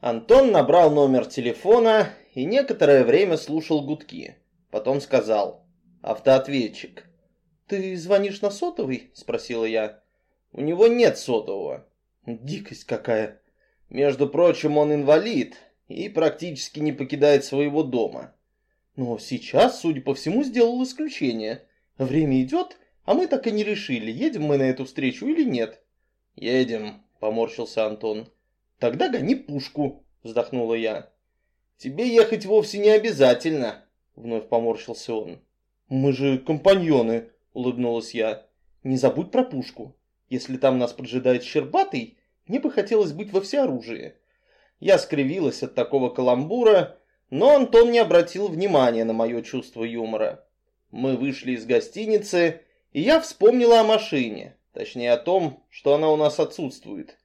Антон набрал номер телефона и некоторое время слушал гудки. Потом сказал «Автоответчик». «Ты звонишь на сотовый?» – спросила я. «У него нет сотового». «Дикость какая!» «Между прочим, он инвалид и практически не покидает своего дома». «Но сейчас, судя по всему, сделал исключение. Время идет, а мы так и не решили, едем мы на эту встречу или нет». «Едем», – поморщился Антон. «Тогда гони пушку», — вздохнула я. «Тебе ехать вовсе не обязательно», — вновь поморщился он. «Мы же компаньоны», — улыбнулась я. «Не забудь про пушку. Если там нас поджидает Щербатый, мне бы хотелось быть во всеоружии». Я скривилась от такого каламбура, но Антон не обратил внимания на мое чувство юмора. Мы вышли из гостиницы, и я вспомнила о машине, точнее о том, что она у нас отсутствует.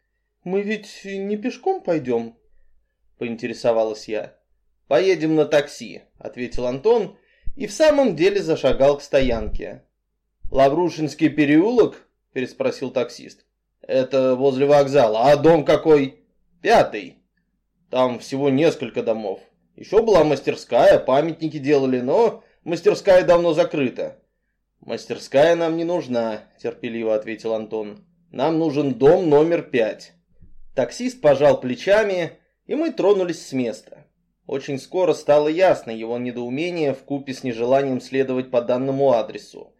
«Мы ведь не пешком пойдем?» – поинтересовалась я. «Поедем на такси», – ответил Антон и в самом деле зашагал к стоянке. «Лаврушинский переулок?» – переспросил таксист. «Это возле вокзала. А дом какой?» «Пятый. Там всего несколько домов. Еще была мастерская, памятники делали, но мастерская давно закрыта». «Мастерская нам не нужна», – терпеливо ответил Антон. «Нам нужен дом номер пять». Таксист пожал плечами, и мы тронулись с места. Очень скоро стало ясно его недоумение в купе с нежеланием следовать по данному адресу.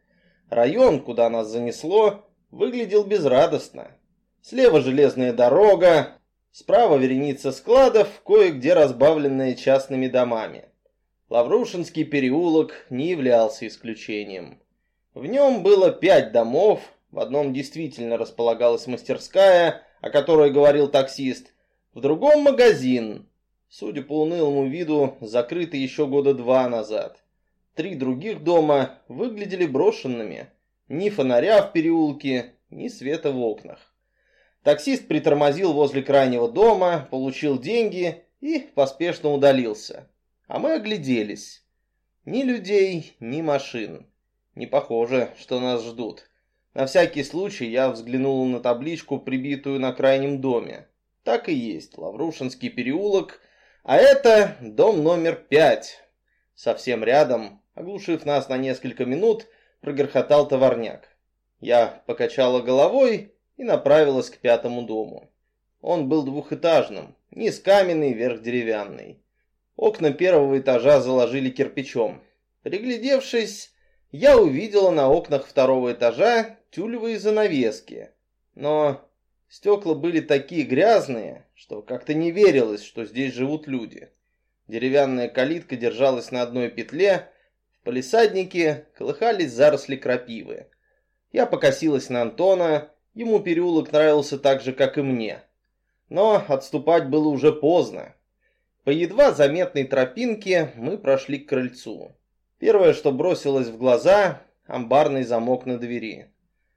Район, куда нас занесло, выглядел безрадостно. Слева железная дорога, справа вереница складов, кое-где разбавленная частными домами. Лаврушинский переулок не являлся исключением. В нем было пять домов, в одном действительно располагалась мастерская, о которой говорил таксист, в другом магазин, судя по унылому виду, закрытый еще года два назад. Три других дома выглядели брошенными. Ни фонаря в переулке, ни света в окнах. Таксист притормозил возле крайнего дома, получил деньги и поспешно удалился. А мы огляделись. Ни людей, ни машин. Не похоже, что нас ждут. На всякий случай я взглянул на табличку, прибитую на крайнем доме. Так и есть, Лаврушинский переулок, а это дом номер пять. Совсем рядом, оглушив нас на несколько минут, прогорхотал товарняк. Я покачала головой и направилась к пятому дому. Он был двухэтажным, низ каменный, верх деревянный. Окна первого этажа заложили кирпичом. Приглядевшись, я увидела на окнах второго этажа тюлевые занавески. Но стекла были такие грязные, что как-то не верилось, что здесь живут люди. Деревянная калитка держалась на одной петле, в палисаднике колыхались заросли крапивы. Я покосилась на Антона, ему переулок нравился так же, как и мне. Но отступать было уже поздно. По едва заметной тропинке мы прошли к крыльцу. Первое, что бросилось в глаза – амбарный замок на двери.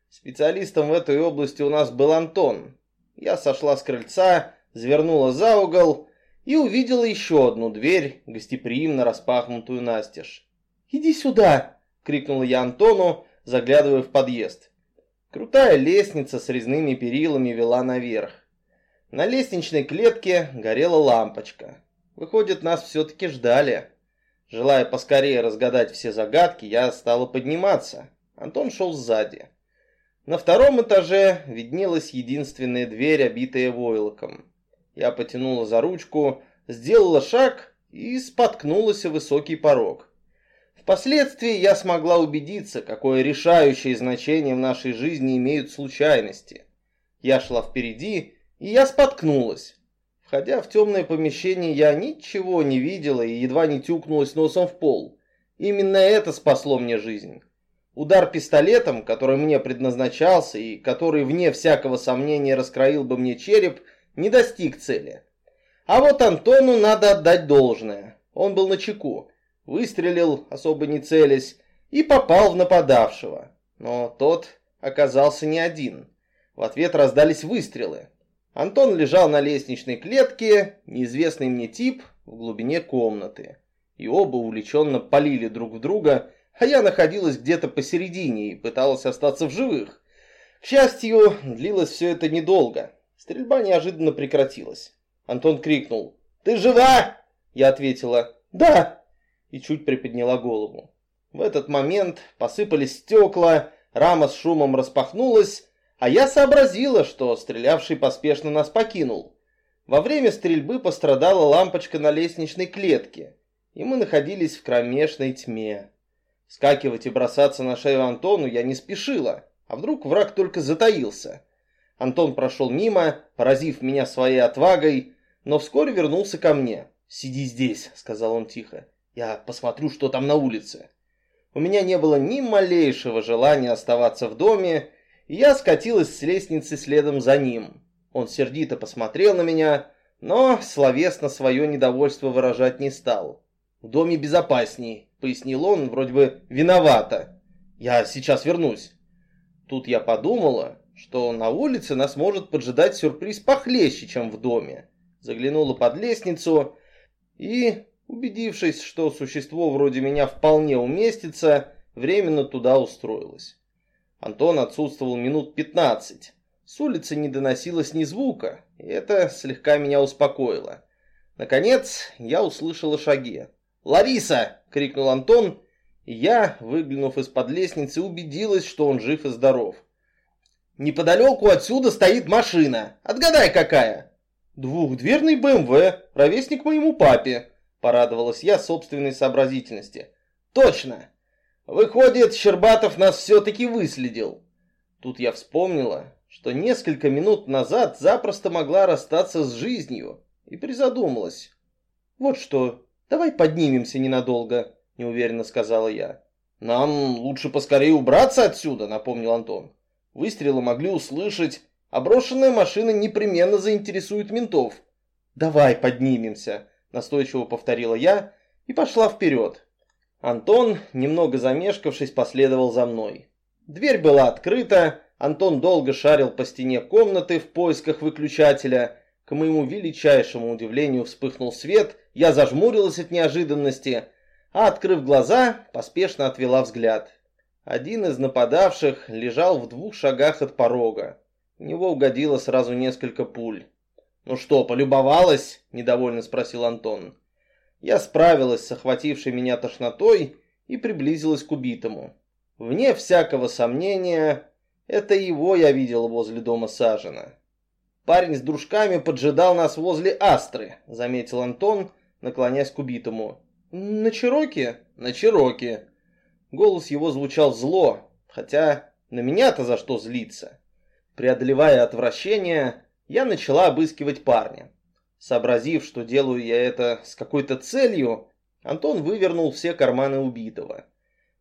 Специалистом в этой области у нас был Антон. Я сошла с крыльца, завернула за угол и увидела еще одну дверь, гостеприимно распахнутую настежь. «Иди сюда!» — крикнула я Антону, заглядывая в подъезд. Крутая лестница с резными перилами вела наверх. На лестничной клетке горела лампочка. Выходит, нас все-таки ждали. Желая поскорее разгадать все загадки, я стала подниматься. Антон шел сзади. На втором этаже виднелась единственная дверь, обитая войлоком. Я потянула за ручку, сделала шаг и споткнулась о высокий порог. Впоследствии я смогла убедиться, какое решающее значение в нашей жизни имеют случайности. Я шла впереди, и я споткнулась. Входя в темное помещение, я ничего не видела и едва не тюкнулась носом в пол. Именно это спасло мне жизнь. Удар пистолетом, который мне предназначался и который, вне всякого сомнения, раскроил бы мне череп, не достиг цели. А вот Антону надо отдать должное. Он был на чеку, выстрелил, особо не целясь, и попал в нападавшего. Но тот оказался не один. В ответ раздались выстрелы. Антон лежал на лестничной клетке, неизвестный мне тип, в глубине комнаты. И оба увлеченно полили друг в друга, а я находилась где-то посередине и пыталась остаться в живых. К счастью, длилось все это недолго. Стрельба неожиданно прекратилась. Антон крикнул. «Ты жива?» Я ответила «Да» и чуть приподняла голову. В этот момент посыпались стекла, рама с шумом распахнулась, а я сообразила, что стрелявший поспешно нас покинул. Во время стрельбы пострадала лампочка на лестничной клетке, и мы находились в кромешной тьме. Скакивать и бросаться на шею Антону я не спешила, а вдруг враг только затаился. Антон прошел мимо, поразив меня своей отвагой, но вскоре вернулся ко мне. «Сиди здесь», — сказал он тихо, — «я посмотрю, что там на улице». У меня не было ни малейшего желания оставаться в доме, и я скатилась с лестницы следом за ним. Он сердито посмотрел на меня, но словесно свое недовольство выражать не стал. «В доме безопасней», — пояснил он, вроде бы виновато. «Я сейчас вернусь». Тут я подумала, что на улице нас может поджидать сюрприз похлеще, чем в доме. Заглянула под лестницу и, убедившись, что существо вроде меня вполне уместится, временно туда устроилась. Антон отсутствовал минут пятнадцать. С улицы не доносилось ни звука, и это слегка меня успокоило. Наконец, я услышала шаги. «Лариса!» — крикнул Антон, и я, выглянув из-под лестницы, убедилась, что он жив и здоров. «Неподалеку отсюда стоит машина. Отгадай, какая!» «Двухдверный БМВ, ровесник моему папе», — порадовалась я собственной сообразительности. «Точно! Выходит, Щербатов нас все-таки выследил». Тут я вспомнила, что несколько минут назад запросто могла расстаться с жизнью, и призадумалась. «Вот что, давай поднимемся ненадолго», — неуверенно сказала я. «Нам лучше поскорее убраться отсюда», — напомнил Антон. «Выстрелы могли услышать, а брошенная машина непременно заинтересует ментов». «Давай поднимемся», — настойчиво повторила я и пошла вперед. Антон, немного замешкавшись, последовал за мной. Дверь была открыта, Антон долго шарил по стене комнаты в поисках выключателя. К моему величайшему удивлению вспыхнул свет, я зажмурилась от неожиданности, а, открыв глаза, поспешно отвела взгляд. Один из нападавших лежал в двух шагах от порога. В него угодило сразу несколько пуль. «Ну что, полюбовалась?» – недовольно спросил Антон. Я справилась с охватившей меня тошнотой и приблизилась к убитому. Вне всякого сомнения, это его я видел возле дома Сажина. Парень с дружками поджидал нас возле Астры, заметил Антон, наклоняясь к убитому. На Чироке? На Чироке. Голос его звучал зло, хотя на меня-то за что злиться. Преодолевая отвращение, я начала обыскивать парня. Сообразив, что делаю я это с какой-то целью, Антон вывернул все карманы убитого.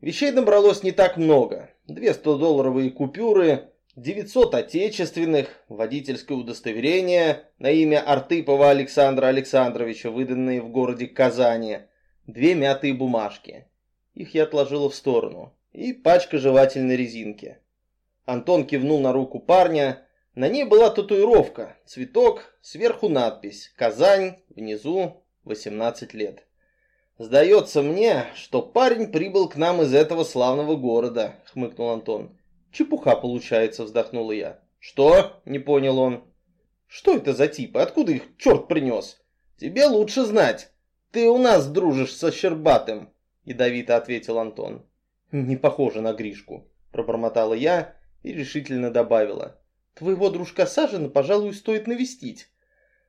Вещей набралось не так много. Две 100-долларовые купюры, 900 отечественных, водительское удостоверение на имя Артыпова Александра Александровича, выданные в городе Казани, две мятые бумажки. Их я отложила в сторону. И пачка жевательной резинки. Антон кивнул на руку парня. На ней была татуировка, цветок, сверху надпись «Казань», внизу 18 лет. «Сдается мне, что парень прибыл к нам из этого славного города», — хмыкнул Антон. «Чепуха получается», — вздохнула я. «Что?» — не понял он. «Что это за типы? Откуда их черт принес?» «Тебе лучше знать. Ты у нас дружишь со Щербатым», — ядовито ответил Антон. «Не похоже на Гришку», — пробормотала я и решительно добавила. «Твоего дружка Сажина, пожалуй, стоит навестить».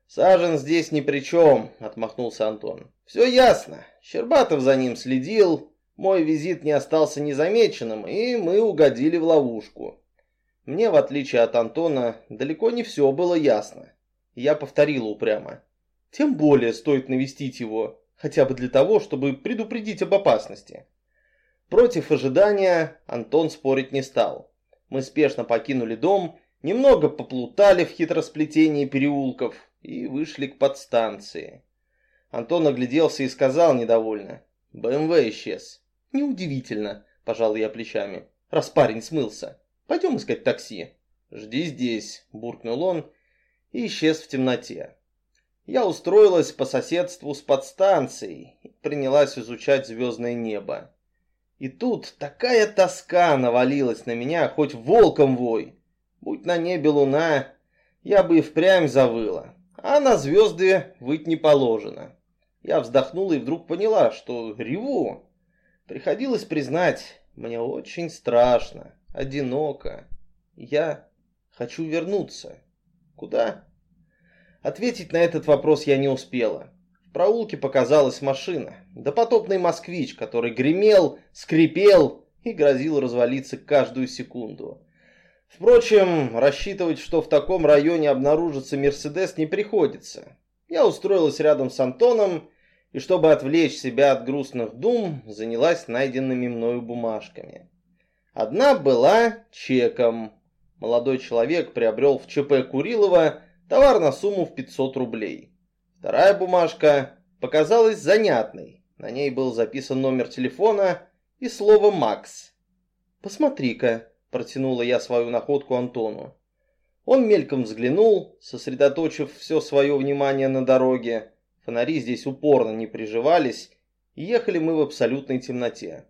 «Сажен здесь ни при чем», — отмахнулся Антон. «Все ясно. Щербатов за ним следил, мой визит не остался незамеченным, и мы угодили в ловушку». Мне, в отличие от Антона, далеко не все было ясно. Я повторила упрямо. «Тем более стоит навестить его, хотя бы для того, чтобы предупредить об опасности». Против ожидания Антон спорить не стал. Мы спешно покинули дом, немного поплутали в хитросплетении переулков, и вышли к подстанции. Антон огляделся и сказал недовольно. БМВ исчез. Неудивительно, пожал я плечами, раз парень смылся. Пойдем искать такси. Жди здесь, буркнул он и исчез в темноте. Я устроилась по соседству с подстанцией и принялась изучать звездное небо. И тут такая тоска навалилась на меня, хоть волком вой. Будь на небе луна, я бы и впрямь завыла. а на звезды выть не положено. Я вздохнула и вдруг поняла, что реву. Приходилось признать, мне очень страшно, одиноко. Я хочу вернуться. Куда? Ответить на этот вопрос я не успела. В проулке показалась машина, допотопный москвич, который гремел, скрипел и грозил развалиться каждую секунду. Впрочем, рассчитывать, что в таком районе обнаружится Мерседес, не приходится. Я устроилась рядом с Антоном и, чтобы отвлечь себя от грустных дум, занялась найденными мною бумажками. Одна была чеком. Молодой человек приобрел в ЧП Курилова товар на сумму в 500 рублей. Вторая бумажка показалась занятной. На ней был записан номер телефона и слово «Макс». «Посмотри-ка», – протянула я свою находку Антону. Он мельком взглянул, сосредоточив все свое внимание на дороге. Фонари здесь упорно не приживались, ехали мы в абсолютной темноте.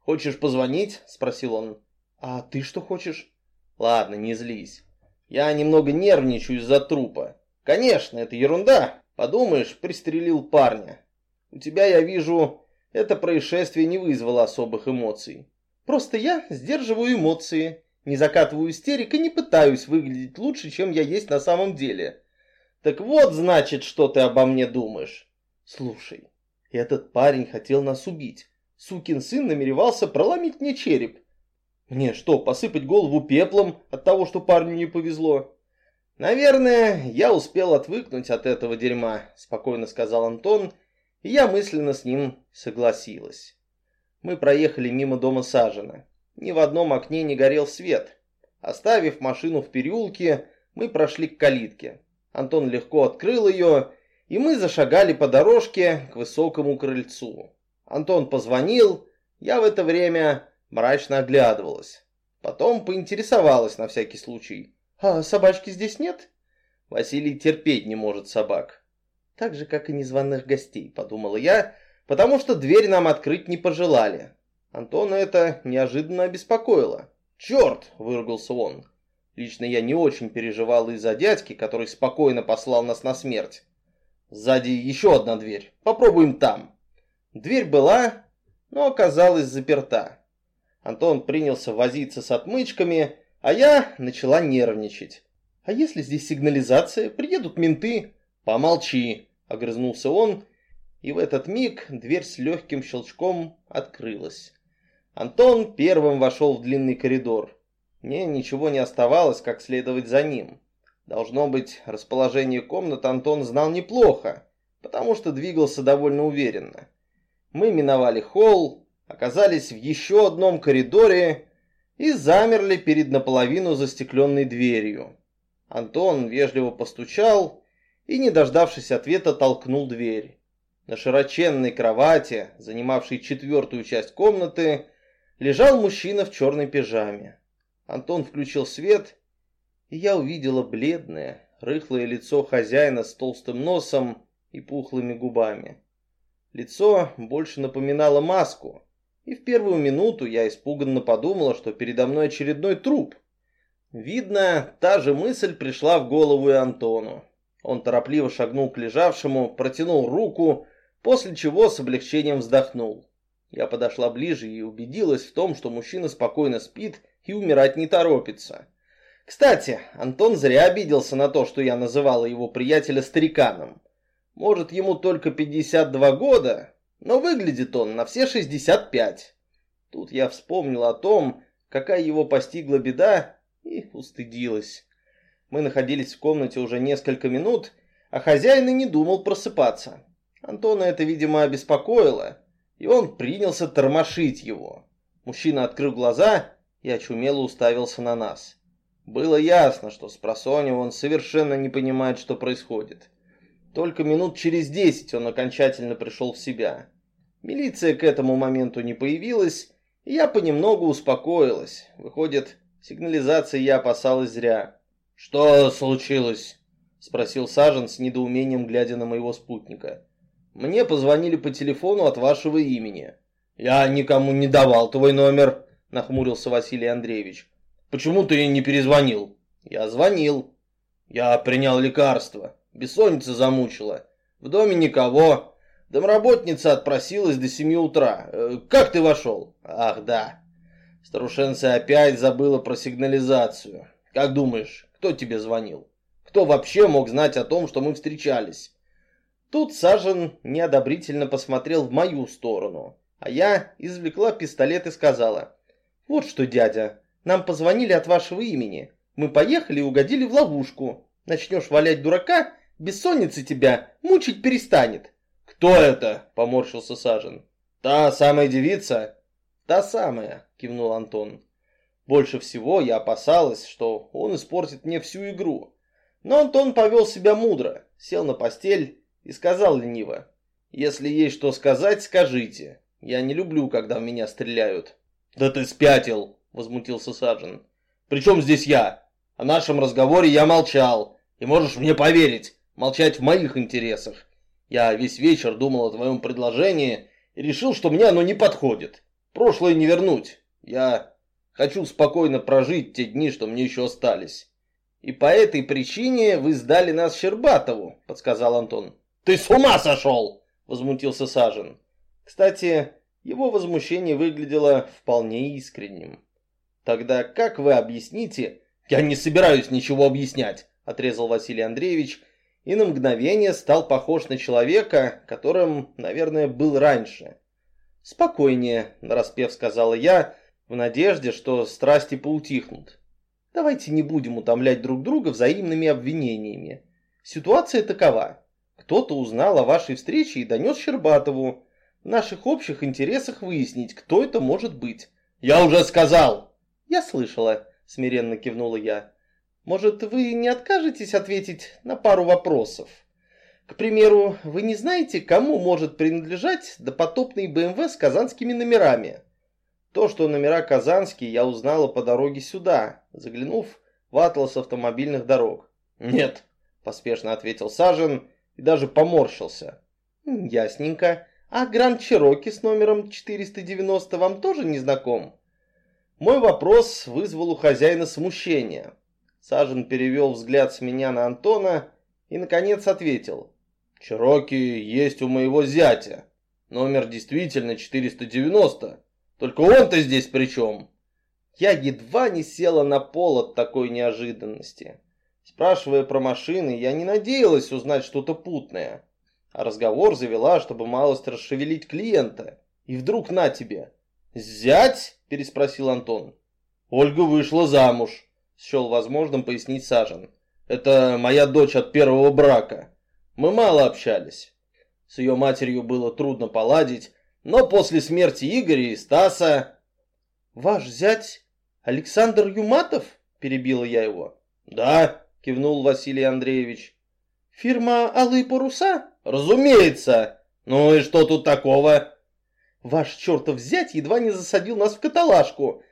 «Хочешь позвонить?» – спросил он. «А ты что хочешь?» «Ладно, не злись. Я немного нервничаю из-за трупа. Конечно, это ерунда. Подумаешь, пристрелил парня. У тебя, я вижу, это происшествие не вызвало особых эмоций. Просто я сдерживаю эмоции, не закатываю истерик и не пытаюсь выглядеть лучше, чем я есть на самом деле. Так вот, значит, что ты обо мне думаешь. Слушай, этот парень хотел нас убить. Сукин сын намеревался проломить мне череп. Мне что, посыпать голову пеплом от того, что парню не повезло? Наверное, я успел отвыкнуть от этого дерьма, спокойно сказал Антон, и я мысленно с ним согласилась. Мы проехали мимо дома Сажина. Ни в одном окне не горел свет. Оставив машину в переулке, мы прошли к калитке. Антон легко открыл ее, и мы зашагали по дорожке к высокому крыльцу. Антон позвонил, я в это время мрачно оглядывалась. Потом поинтересовалась на всякий случай. «А собачки здесь нет?» Василий терпеть не может собак. Так же, как и незваных гостей, подумала я, потому что дверь нам открыть не пожелали. Антона это неожиданно обеспокоило. «Черт!» – выругался он. Лично я не очень переживал из-за дядьки, который спокойно послал нас на смерть. Сзади еще одна дверь. Попробуем там. Дверь была, но оказалась заперта. Антон принялся возиться с отмычками, а я начала нервничать. «А если здесь сигнализация? Приедут менты?» «Помолчи!» — огрызнулся он, и в этот миг дверь с легким щелчком открылась. Антон первым вошел в длинный коридор. Мне ничего не оставалось, как следовать за ним. Должно быть, расположение комнат Антон знал неплохо, потому что двигался довольно уверенно. Мы миновали холл, оказались в еще одном коридоре и замерли перед наполовину застекленной дверью. Антон вежливо постучал и, не дождавшись ответа, толкнул дверь. На широченной кровати, занимавшей четвертую часть комнаты, лежал мужчина в черной пижаме. Антон включил свет, и я увидела бледное, рыхлое лицо хозяина с толстым носом и пухлыми губами. Лицо больше напоминало маску, и в первую минуту я испуганно подумала, что передо мной очередной труп. Видно, та же мысль пришла в голову и Антону. Он торопливо шагнул к лежавшему, протянул руку, после чего с облегчением вздохнул. Я подошла ближе и убедилась в том, что мужчина спокойно спит и умирать не торопится. Кстати, Антон зря обиделся на то, что я называла его приятеля стариканом. Может, ему только 52 года, но выглядит он на все 65. Тут я вспомнил о том, какая его постигла беда, и устыдилась. Мы находились в комнате уже несколько минут, а хозяин и не думал просыпаться. Антона это, видимо, обеспокоило, и он принялся тормошить его. Мужчина открыл глаза и очумело уставился на нас. Было ясно, что с просонья он совершенно не понимает, что происходит. Только минут через десять он окончательно пришел в себя. Милиция к этому моменту не появилась, и я понемногу успокоилась. Выходит, сигнализации я опасалась зря. «Что случилось?» — спросил Сажен с недоумением, глядя на моего спутника. «Мне позвонили по телефону от вашего имени». «Я никому не давал твой номер», — нахмурился Василий Андреевич. «Почему ты не перезвонил?» «Я звонил». «Я принял лекарство. Бессонница замучила. В доме никого. Домработница отпросилась до семи утра. Э, как ты вошел? Ах, да. Старушенция опять забыла про сигнализацию. Как думаешь, кто тебе звонил? Кто вообще мог знать о том, что мы встречались? Тут Сажен неодобрительно посмотрел в мою сторону, а я извлекла пистолет и сказала. «Вот что, дядя, нам позвонили от вашего имени. Мы поехали и угодили в ловушку. Начнешь валять дурака, бессонница тебя мучить перестанет». «Кто это?» – поморщился Сажен. «Та самая девица?» «Та самая», – кивнул Антон. Больше всего я опасалась, что он испортит мне всю игру. Но Антон повел себя мудро, сел на постель и сказал лениво. «Если есть что сказать, скажите. Я не люблю, когда в меня стреляют». «Да ты спятил!» – возмутился Сажен. «При чем здесь я? О нашем разговоре я молчал. И можешь мне поверить, молчать в моих интересах. Я весь вечер думал о твоем предложении и решил, что мне оно не подходит. Прошлое не вернуть. Я хочу спокойно прожить те дни, что мне еще остались. И по этой причине вы сдали нас Щербатову, подсказал Антон. Ты с ума сошел! Возмутился Сажен. Кстати, его возмущение выглядело вполне искренним. Тогда как вы объясните... Я не собираюсь ничего объяснять, отрезал Василий Андреевич и на мгновение стал похож на человека, которым, наверное, был раньше. «Спокойнее», – нараспев сказала я, в надежде, что страсти поутихнут. «Давайте не будем утомлять друг друга взаимными обвинениями. Ситуация такова. Кто-то узнал о вашей встрече и донес Щербатову. В наших общих интересах выяснить, кто это может быть». «Я уже сказал!» «Я слышала», – смиренно кивнула я. «Может, вы не откажетесь ответить на пару вопросов?» К примеру, вы не знаете, кому может принадлежать допотопный БМВ с казанскими номерами? То, что номера казанские, я узнала по дороге сюда, заглянув в атлас автомобильных дорог. «Нет», – поспешно ответил Сажен и даже поморщился. «Ясненько. А Гранд Чироки с номером 490 вам тоже не знаком?» Мой вопрос вызвал у хозяина смущение. Сажен перевел взгляд с меня на Антона и, наконец, ответил. Чироки есть у моего зятя. Номер действительно 490. Только он-то здесь при чем? Я едва не села на пол от такой неожиданности. Спрашивая про машины, я не надеялась узнать что-то путное. Разговор завела, чтобы малость расшевелить клиента. И вдруг на тебе. «Зять?» – переспросил Антон. «Ольга вышла замуж», – счел возможным пояснить Сажен. «Это моя дочь от первого брака. Мы мало общались. С ее матерью было трудно поладить, но после смерти Игоря и Стаса... «Ваш зять Александр Юматов?» – перебила я его. «Да», – кивнул Василий Андреевич. «Фирма «Алые паруса»?» «Разумеется! Ну и что тут такого?» «Ваш чертов зять едва не засадил нас в каталажку.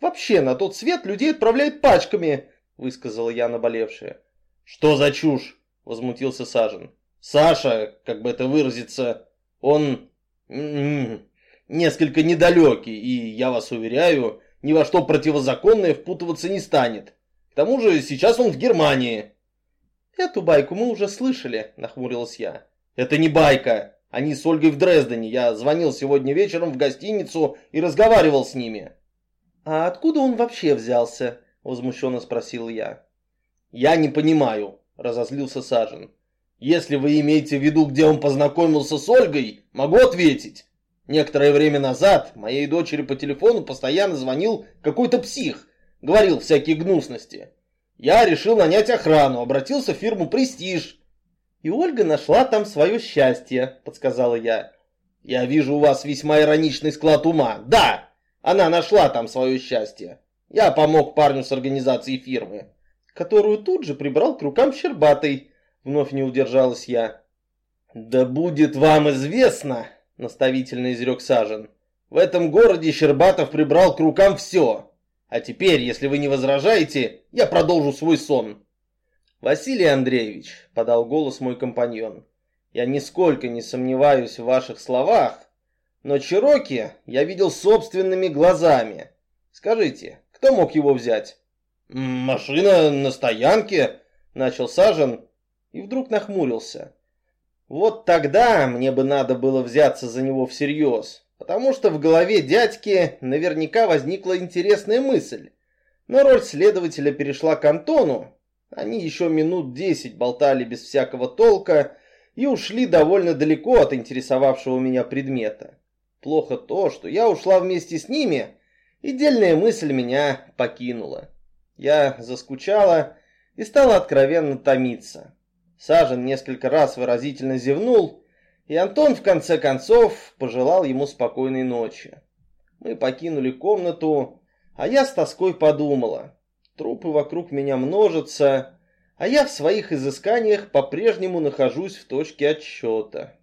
Вообще на тот свет людей отправляют пачками», – высказала я наболевшая. «Что за чушь?» возмутился Сажен. Саша, как бы это выразиться, он м-м, несколько недалекий, и, я вас уверяю, ни во что противозаконное впутываться не станет. К тому же сейчас он в Германии. Эту байку мы уже слышали, нахмурилась я. Это не байка. Они с Ольгой в Дрездене. Я звонил сегодня вечером в гостиницу и разговаривал с ними. А откуда он вообще взялся? Возмущенно спросил я. Я не понимаю разозлился Сажен. Если вы имеете в виду, где он познакомился с Ольгой, могу ответить. Некоторое время назад моей дочери по телефону постоянно звонил какой-то псих, говорил всякие гнусности. Я решил нанять охрану, обратился в фирму «Престиж». «И Ольга нашла там свое счастье», — подсказала я. «Я вижу у вас весьма ироничный склад ума. Да, она нашла там свое счастье. Я помог парню с организацией фирмы которую тут же прибрал к рукам Щербатой. Вновь не удержалась я. «Да будет вам известно», — наставительно изрек Сажен, «в этом городе Щербатов прибрал к рукам все. А теперь, если вы не возражаете, я продолжу свой сон». «Василий Андреевич», — подал голос мой компаньон, «я нисколько не сомневаюсь в ваших словах, но Чироки я видел собственными глазами. Скажите, кто мог его взять?» «Машина на стоянке», — начал Сажен, и вдруг нахмурился. Вот тогда мне бы надо было взяться за него всерьез, потому что в голове дядьки наверняка возникла интересная мысль. Но роль следователя перешла к Антону. Они еще минут десять болтали без всякого толка и ушли довольно далеко от интересовавшего меня предмета. Плохо то, что я ушла вместе с ними, и дельная мысль меня покинула. Я заскучала и стала откровенно томиться. Сажен несколько раз выразительно зевнул, и Антон в конце концов пожелал ему спокойной ночи. Мы покинули комнату, а я с тоской подумала. Трупы вокруг меня множатся, а я в своих изысканиях по-прежнему нахожусь в точке отсчета.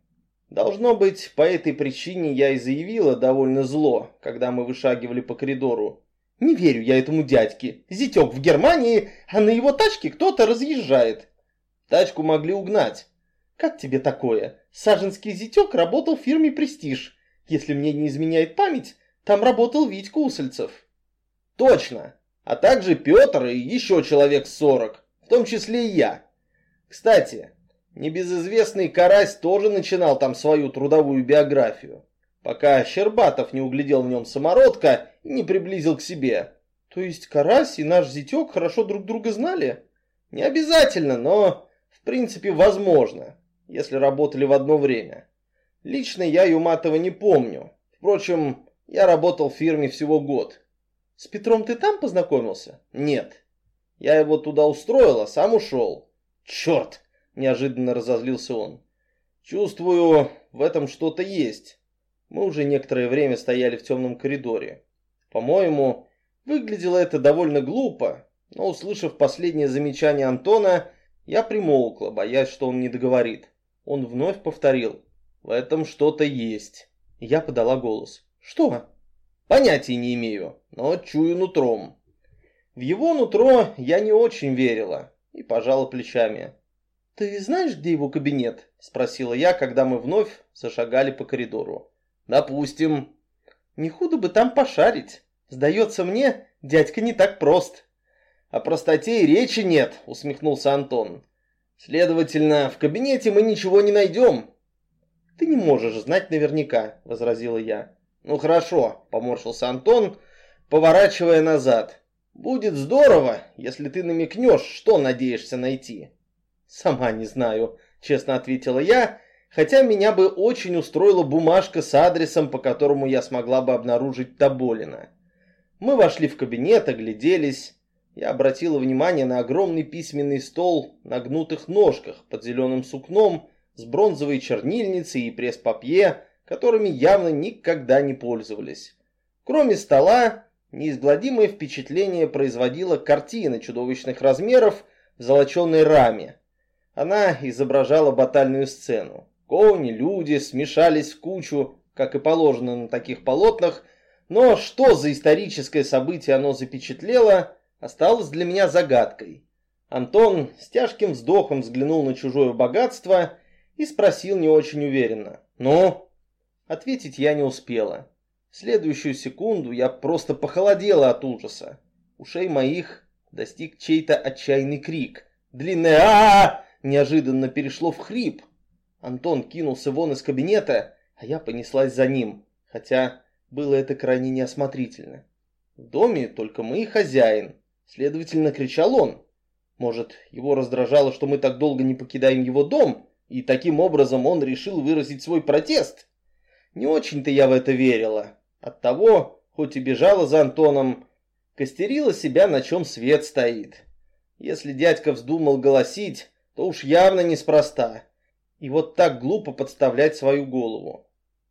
Должно быть, по этой причине я и заявила довольно зло, когда мы вышагивали по коридору. Не верю я этому дядьке. Зятек в Германии, а на его тачке кто-то разъезжает. Тачку могли угнать. Как тебе такое? Саженский зятек работал в фирме «Престиж». Если мне не изменяет память, там работал Витька Усольцев. Точно. А также Петр и еще человек сорок, в том числе и я. Кстати, небезызвестный Карась тоже начинал там свою трудовую биографию, пока Щербатов не углядел в нем самородка и не приблизил к себе. То есть Карась и наш зятек хорошо друг друга знали? Не обязательно, но принципе, возможно, если работали в одно время. Лично я Юматова не помню. Впрочем, я работал в фирме всего год. С Петром ты там познакомился? Нет. Я его туда устроил, а сам ушел. Черт! Неожиданно разозлился он. Чувствую, в этом что-то есть. Мы уже некоторое время стояли в темном коридоре. По-моему, выглядело это довольно глупо, но услышав последнее замечание Антона, я примолкла, боясь, что он не договорит. Он вновь повторил. В этом что-то есть. Я подала голос. Что? Понятия не имею, но чую нутром. В его нутро я не очень верила и пожала плечами. «Ты знаешь, где его кабинет?» – спросила я, когда мы вновь зашагали по коридору. «Допустим». «Не худо бы там пошарить. Сдается мне, дядька не так прост». «О простоте и речи нет», — усмехнулся Антон. «Следовательно, в кабинете мы ничего не найдем». «Ты не можешь знать наверняка», — возразила я. «Ну хорошо», — поморщился Антон, поворачивая назад. «Будет здорово, если ты намекнешь, что надеешься найти». «Сама не знаю», — честно ответила я, хотя меня бы очень устроила бумажка с адресом, по которому я смогла бы обнаружить Тоболина. Мы вошли в кабинет, огляделись. Я обратила внимание на огромный письменный стол на гнутых ножках под зеленым сукном с бронзовой чернильницей и пресс-папье, которыми явно никогда не пользовались. Кроме стола, неизгладимое впечатление производила картина чудовищных размеров в золоченой раме. Она изображала батальную сцену. Кони, люди смешались в кучу, как и положено на таких полотнах, но что за историческое событие оно запечатлело, осталось для меня загадкой. Антон с тяжким вздохом взглянул на чужое богатство и спросил не очень уверенно. «Ну?» Ответить я не успела. В следующую секунду я просто похолодела от ужаса. Ушей моих достиг чей-то отчаянный крик. Длинное а, -а, -а неожиданно перешло в хрип. Антон кинулся вон из кабинета, а я понеслась за ним, хотя было это крайне неосмотрительно. В доме только мы и хозяин. Следовательно, кричал он. Может, его раздражало, что мы так долго не покидаем его дом, и таким образом он решил выразить свой протест? Не очень-то я в это верила. Оттого, хоть и бежала за Антоном, костерила себя, на чем свет стоит. Если дядька вздумал голосить, то уж явно неспроста. И вот так глупо подставлять свою голову.